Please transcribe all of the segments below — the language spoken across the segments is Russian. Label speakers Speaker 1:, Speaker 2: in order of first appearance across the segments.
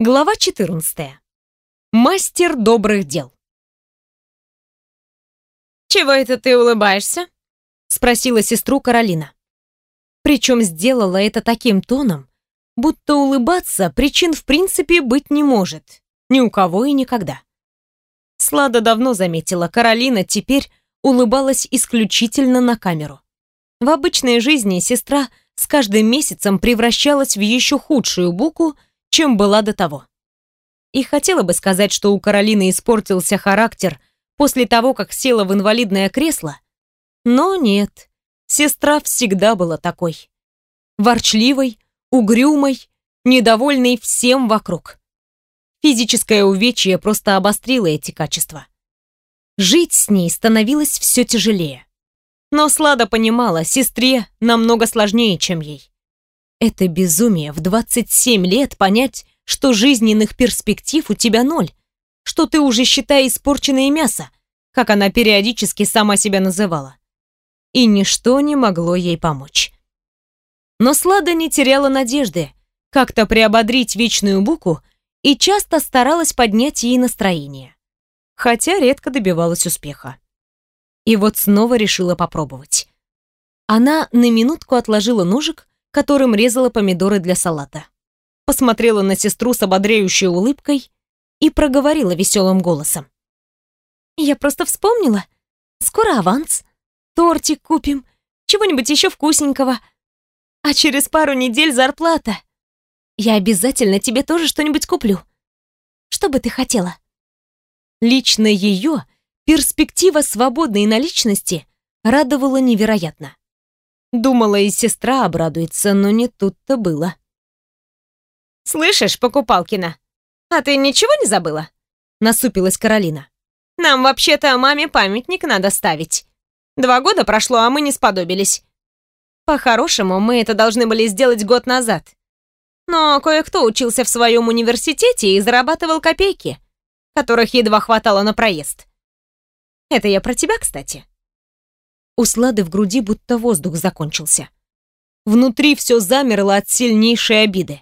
Speaker 1: Глава 14. Мастер добрых дел.
Speaker 2: «Чего это ты улыбаешься?»
Speaker 1: — спросила сестру Каролина. Причем сделала это таким тоном, будто улыбаться причин в принципе быть не может. Ни у кого и никогда. Слада давно заметила, Каролина теперь улыбалась исключительно на камеру. В обычной жизни сестра с каждым месяцем превращалась в еще худшую буку — чем была до того. И хотела бы сказать, что у Каролины испортился характер после того, как села в инвалидное кресло, но нет, сестра всегда была такой. Ворчливой, угрюмой, недовольной всем вокруг. Физическое увечье просто обострило эти качества. Жить с ней становилось все тяжелее. Но Слада понимала, сестре намного сложнее, чем ей. Это безумие в 27 лет понять, что жизненных перспектив у тебя ноль, что ты уже считай испорченное мясо, как она периодически сама себя называла. И ничто не могло ей помочь. Но Слада не теряла надежды как-то приободрить вечную буку и часто старалась поднять ей настроение, хотя редко добивалась успеха. И вот снова решила попробовать. Она на минутку отложила ножик которым резала помидоры для салата. Посмотрела на сестру с ободряющей улыбкой и проговорила веселым голосом. «Я просто вспомнила. Скоро аванс. Тортик купим, чего-нибудь еще вкусненького. А через пару недель зарплата. Я обязательно тебе тоже что-нибудь куплю. Что бы ты хотела?» Лично ее перспектива свободной наличности радовала невероятно. Думала, и сестра обрадуется, но не тут-то было.
Speaker 2: «Слышишь, Покупалкина, а ты ничего не забыла?»
Speaker 1: Насупилась Каролина.
Speaker 2: «Нам вообще-то маме памятник надо ставить. Два года прошло, а мы не сподобились. По-хорошему, мы это должны были сделать год назад. Но кое-кто учился в своем университете и зарабатывал копейки, которых едва хватало на проезд. Это я про тебя, кстати.
Speaker 1: У Слады в груди будто воздух закончился. Внутри все замерло от сильнейшей обиды.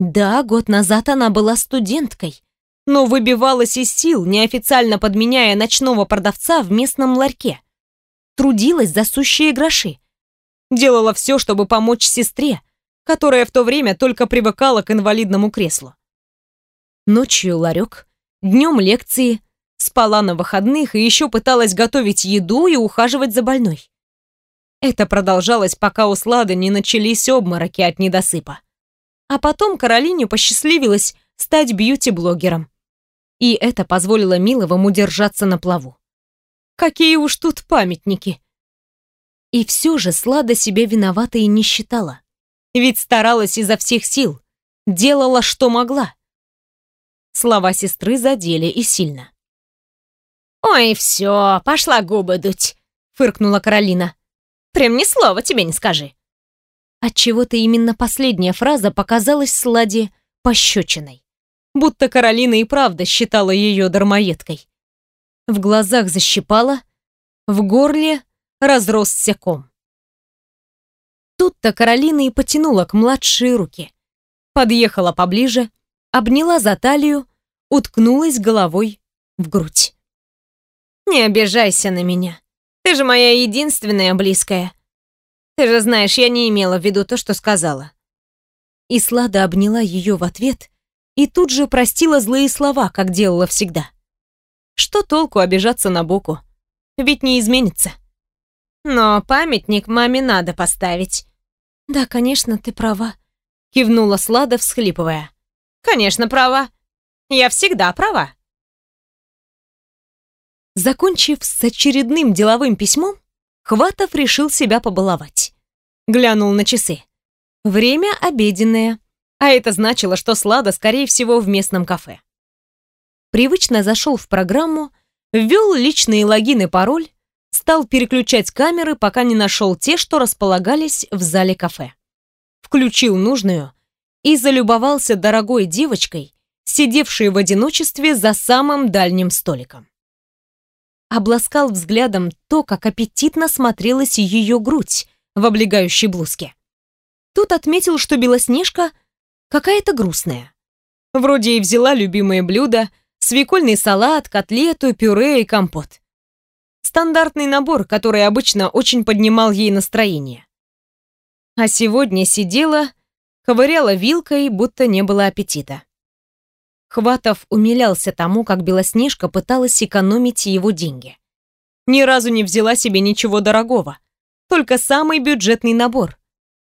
Speaker 1: Да, год назад она была студенткой, но выбивалась из сил, неофициально подменяя ночного продавца в местном ларьке. Трудилась за сущие гроши. Делала все, чтобы помочь сестре, которая в то время только привыкала к инвалидному креслу. Ночью ларек, днем лекции, спала на выходных и еще пыталась готовить еду и ухаживать за больной. Это продолжалось, пока у Слады не начались обмороки от недосыпа. А потом Каролине посчастливилось стать бьюти-блогером. И это позволило Миловым удержаться на плаву. Какие уж тут памятники! И все же Слада себя виноватой и не считала. Ведь старалась изо всех сил, делала, что могла. Слова сестры задели и сильно.
Speaker 2: «Ой, все, пошла губы дуть», — фыркнула Каролина. «Прям ни слова тебе не скажи».
Speaker 1: Отчего-то именно последняя фраза показалась Сладе пощечиной. Будто Каролина и правда считала ее дармоедкой. В глазах защипала, в горле разросся ком. Тут-то Каролина и потянула к младшей руке. Подъехала поближе, обняла за талию, уткнулась головой в грудь.
Speaker 2: Не обижайся на меня. Ты же моя единственная близкая. Ты же знаешь, я не имела в виду то, что сказала.
Speaker 1: И Слада обняла ее в ответ и тут же простила злые слова, как делала всегда. Что толку обижаться на Боку? Ведь не изменится.
Speaker 2: Но памятник маме надо поставить.
Speaker 1: Да, конечно, ты права, кивнула Слада, всхлипывая.
Speaker 2: Конечно, права. Я всегда права.
Speaker 1: Закончив с очередным деловым письмом, Хватов решил себя побаловать. Глянул на часы. Время обеденное, а это значило, что Слада, скорее всего, в местном кафе. Привычно зашел в программу, ввел личные логин и пароль, стал переключать камеры, пока не нашел те, что располагались в зале кафе. Включил нужную и залюбовался дорогой девочкой, сидевшей в одиночестве за самым дальним столиком обласкал взглядом то, как аппетитно смотрелась ее грудь в облегающей блузке. Тут отметил, что Белоснежка какая-то грустная. Вроде и взяла любимые блюда, свекольный салат, котлету, пюре и компот. Стандартный набор, который обычно очень поднимал ей настроение. А сегодня сидела, ковыряла вилкой, будто не было аппетита. Хватов умилялся тому, как Белоснежка пыталась экономить его деньги. Ни разу не взяла себе ничего дорогого, только самый бюджетный набор.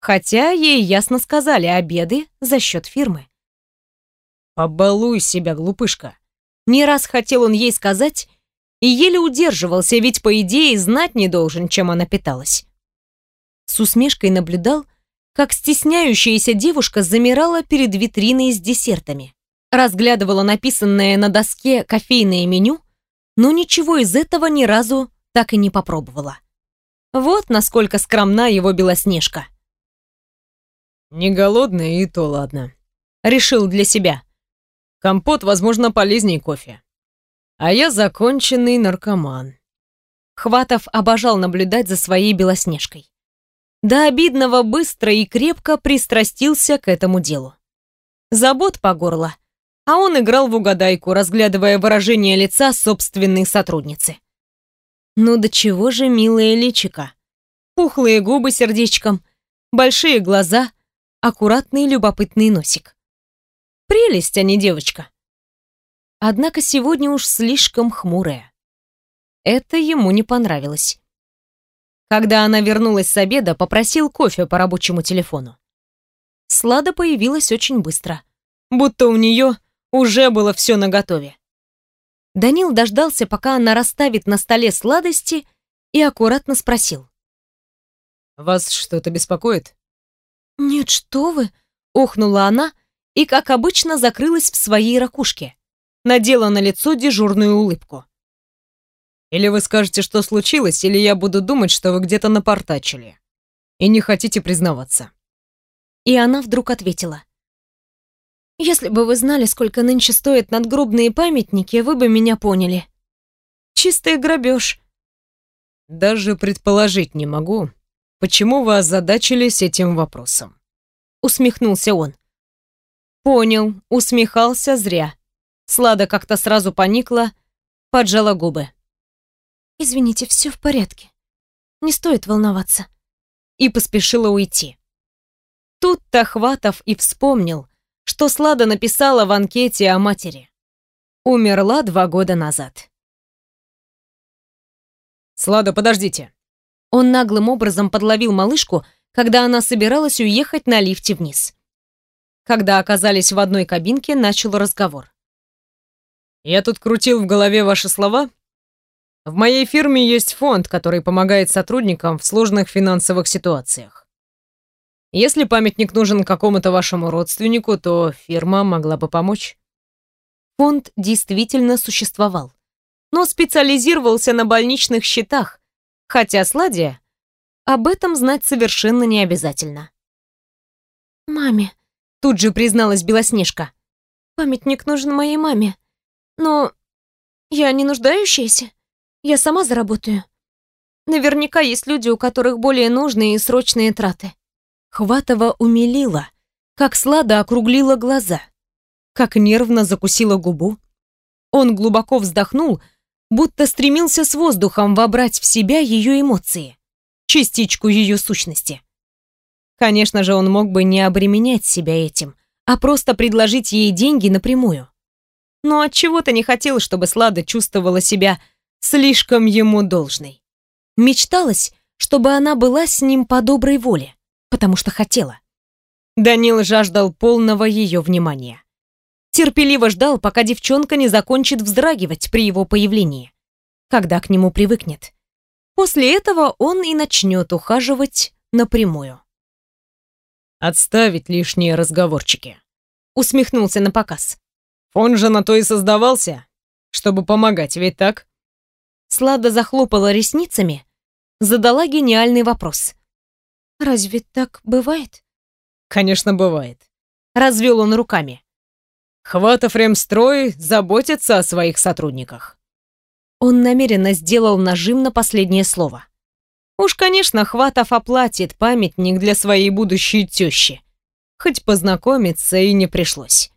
Speaker 1: Хотя ей ясно сказали обеды за счет фирмы.
Speaker 3: «Побалуй себя, глупышка!»
Speaker 1: Не раз хотел он ей сказать и еле удерживался, ведь, по идее, знать не должен, чем она питалась. С усмешкой наблюдал, как стесняющаяся девушка замирала перед витриной с десертами разглядывала написанное на доске кофейное меню, но ничего из этого ни разу так и не попробовала. Вот насколько скромна его Белоснежка.
Speaker 3: «Не голодная, и то ладно», —
Speaker 1: решил для себя.
Speaker 3: «Компот, возможно, полезнее кофе. А я законченный наркоман».
Speaker 1: Хватов обожал наблюдать за своей Белоснежкой. До обидного быстро и крепко пристрастился к этому делу. Забот по горло — а он играл в угадайку, разглядывая выражение лица собственной сотрудницы. Ну до чего же милое личико. Пухлые губы сердечком, большие глаза, аккуратный любопытный носик. Прелесть, а не девочка. Однако сегодня уж слишком хмурая. Это ему не понравилось. Когда она вернулась с обеда, попросил кофе по рабочему телефону. Слада появилась очень быстро. Будто у нее уже было все наготове. Данил дождался, пока она расставит на столе сладости, и аккуратно спросил.
Speaker 3: «Вас что-то беспокоит?»
Speaker 1: «Нет, что вы!» — охнула она и, как обычно, закрылась в своей ракушке. Надела на лицо дежурную улыбку.
Speaker 3: «Или вы скажете, что случилось, или я буду думать, что вы где-то напортачили и не хотите признаваться».
Speaker 1: И она вдруг ответила. Если бы вы знали, сколько нынче стоят надгробные памятники, вы бы меня поняли. Чистый грабеж.
Speaker 3: Даже предположить не могу, почему вы озадачились этим вопросом.
Speaker 1: Усмехнулся он. Понял, усмехался зря. Слада как-то сразу поникла, поджала губы. «Извините, все в порядке. Не стоит волноваться». И поспешила уйти. Тут-то Хватов и вспомнил, что Слада написала в анкете о матери. Умерла два года назад.
Speaker 3: «Слада, подождите!»
Speaker 1: Он наглым образом подловил малышку, когда она собиралась уехать на лифте вниз. Когда оказались в одной кабинке, начал разговор.
Speaker 3: «Я тут крутил в голове ваши слова. В моей фирме есть фонд, который помогает сотрудникам в сложных финансовых ситуациях. Если памятник нужен какому-то вашему родственнику, то фирма могла бы помочь.
Speaker 1: Фонд действительно существовал, но специализировался на больничных счетах, хотя Сладия об этом знать совершенно не обязательно. «Маме», — тут же призналась Белоснежка, «памятник нужен моей маме, но я не нуждающаяся, я сама заработаю. Наверняка есть люди, у которых более нужные и срочные траты». Хватова умилила, как Слада округлила глаза, как нервно закусила губу. Он глубоко вздохнул, будто стремился с воздухом вобрать в себя ее эмоции, частичку ее сущности. Конечно же, он мог бы не обременять себя этим, а просто предложить ей деньги напрямую. Но от чего то не хотел, чтобы Слада чувствовала себя слишком ему должной. Мечталось, чтобы она была с ним по доброй воле потому что хотела. Данил жаждал полного ее внимания. Терпеливо ждал, пока девчонка не закончит вздрагивать при его появлении, когда к нему привыкнет. После этого он и начнет ухаживать напрямую.
Speaker 3: «Отставить лишние разговорчики», —
Speaker 1: усмехнулся на показ.
Speaker 3: «Он же на то и создавался, чтобы помогать, ведь так?»
Speaker 1: Слада захлопала ресницами, задала гениальный вопрос. Разве так бывает?
Speaker 3: Конечно, бывает.
Speaker 1: Развел он руками.
Speaker 3: Хватов Ремстрой заботится о своих сотрудниках.
Speaker 1: Он намеренно сделал нажим на последнее слово. Уж, конечно, Хватов оплатит памятник для своей будущей тещи. Хоть познакомиться и не пришлось.